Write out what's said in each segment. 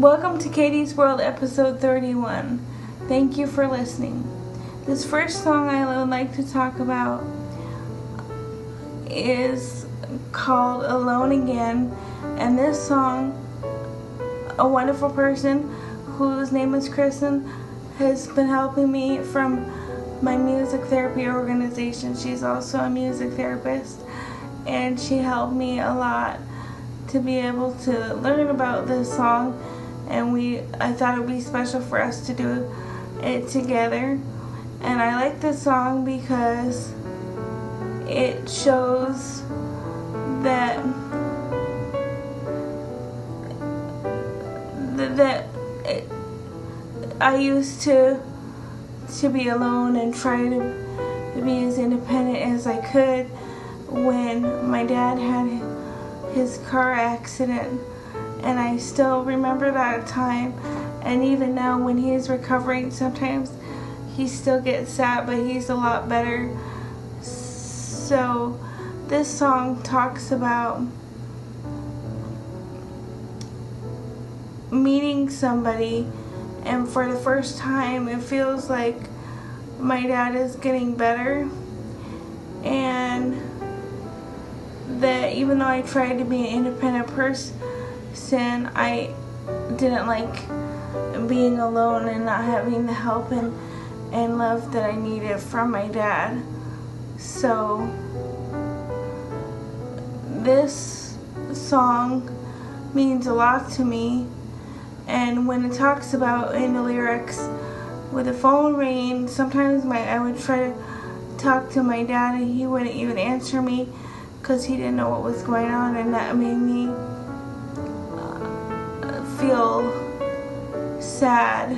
welcome to Katie's World, episode 31. Thank you for listening. This first song I would like to talk about is called Alone Again, and this song, a wonderful person whose name is Kristen, has been helping me from my music therapy organization. She's also a music therapist, and she helped me a lot to be able to learn about this song and we I thought it would be special for us to do it together. And I like this song because it shows that that I used to to be alone and try to be as independent as I could when my dad had his car accident and I still remember that time. And even now when he's recovering sometimes he still gets sad but he's a lot better. So this song talks about meeting somebody. And for the first time it feels like my dad is getting better. And that even though I tried to be an independent person, I didn't like being alone and not having the help and, and love that I needed from my dad. So, this song means a lot to me. And when it talks about in the lyrics, with the phone ringing, sometimes my I would try to talk to my dad and he wouldn't even answer me because he didn't know what was going on and that made me feel sad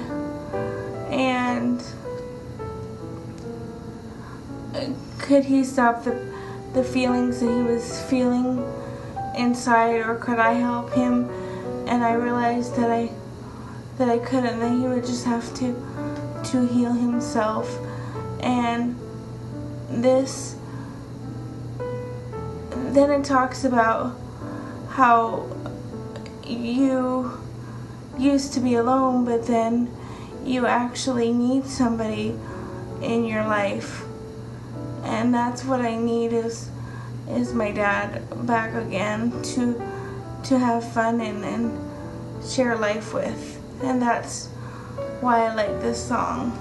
and could he stop the the feelings that he was feeling inside or could I help him? And I realized that I that I couldn't that he would just have to to heal himself. And this then it talks about how you used to be alone, but then you actually need somebody in your life. And that's what I need is is my dad back again to to have fun and, and share life with. And that's why I like this song.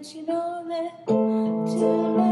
that you know that tonight.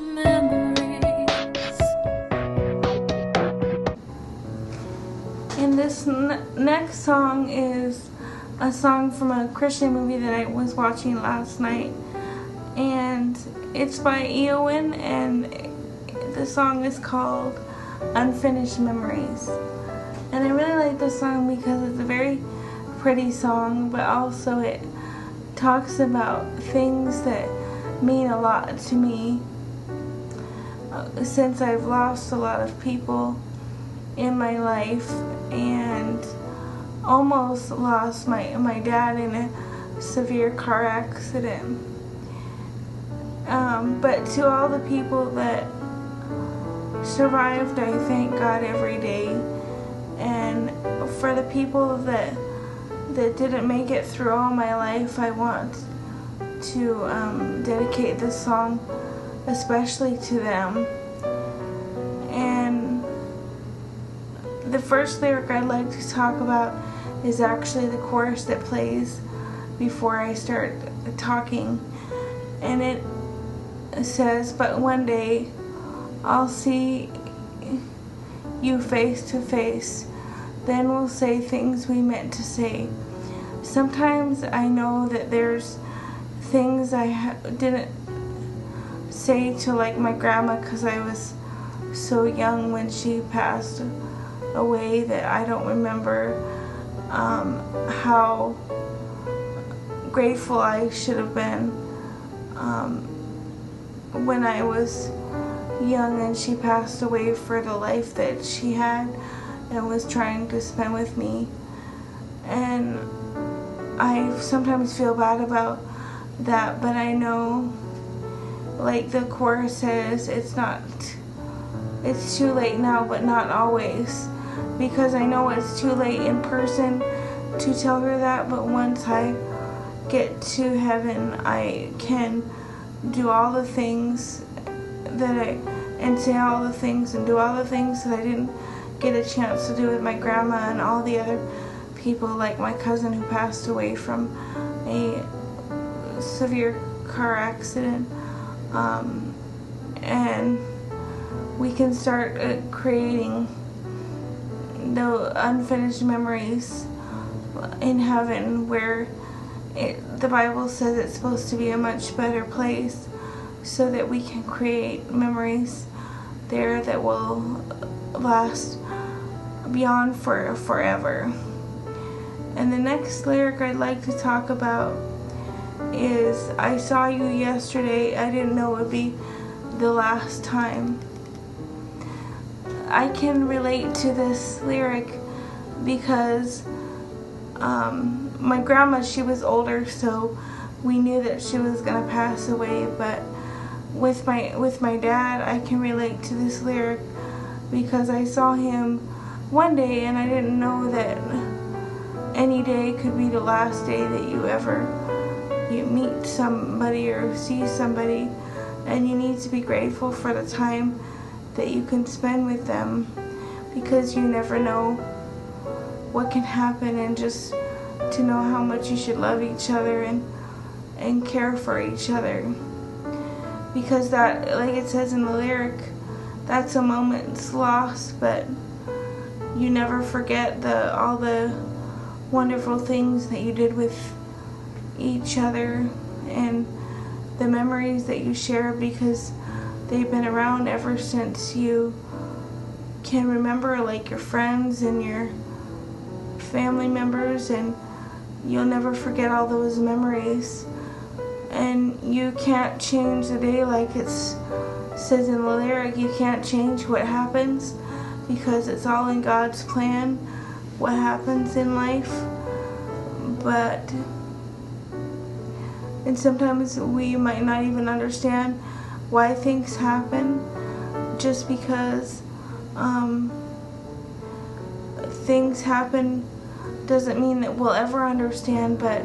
Memories. And this next song is a song from a Christian movie that I was watching last night. And it's by Eowyn, and the song is called Unfinished Memories. And I really like this song because it's a very pretty song, but also it talks about things that mean a lot to me since I've lost a lot of people in my life and almost lost my my dad in a severe car accident. Um, but to all the people that survived, I thank God every day. And for the people that that didn't make it through all my life, I want to um, dedicate this song especially to them. And the first lyric I'd like to talk about is actually the chorus that plays before I start talking. And it says, But one day I'll see you face to face. Then we'll say things we meant to say. Sometimes I know that there's things I ha- didn't say to like my grandma because I was so young when she passed away that I don't remember um, how grateful I should have been um, when I was young and she passed away for the life that she had and was trying to spend with me. And I sometimes feel bad about that, but I know, like the chorus says, it's not, it's too late now, but not always. Because I know it's too late in person to tell her that, but once I get to heaven, I can do all the things that I, and say all the things and do all the things that I didn't get a chance to do with my grandma and all the other people, like my cousin who passed away from a severe car accident. Um, and we can start uh, creating the unfinished memories in heaven where it, the Bible says it's supposed to be a much better place so that we can create memories there that will last beyond for forever. And the next lyric I'd like to talk about is I saw you yesterday. I didn't know it would be the last time. I can relate to this lyric because um, my grandma, she was older, so we knew that she was gonna pass away. But with my with my dad, I can relate to this lyric because I saw him one day, and I didn't know that any day could be the last day that you ever you meet somebody or see somebody, and you need to be grateful for the time that you can spend with them because you never know what can happen and just to know how much you should love each other and and care for each other. Because that like it says in the lyric that's a moment's lost but you never forget the all the wonderful things that you did with each other and the memories that you share because they've been around ever since you can remember like your friends and your family members and you'll never forget all those memories. And you can't change the day like it says in the lyric you can't change what happens because it's all in God's plan what happens in life. But and sometimes we might not even understand why things happen just because um, things happen doesn't mean that we'll ever understand but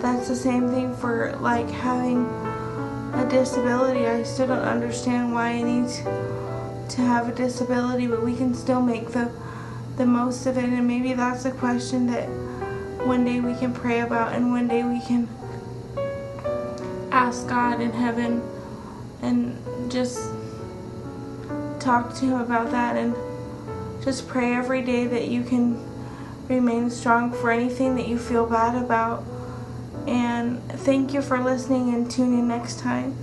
that's the same thing for like having a disability. I still don't understand why i need to have a disability but we can still make the the most of it. And maybe that's a question that one day we can pray about and one day we can ask God in heaven and just talk to Him about that and just pray every day that you can remain strong for anything that you feel bad about. And thank you for listening and tune in next time.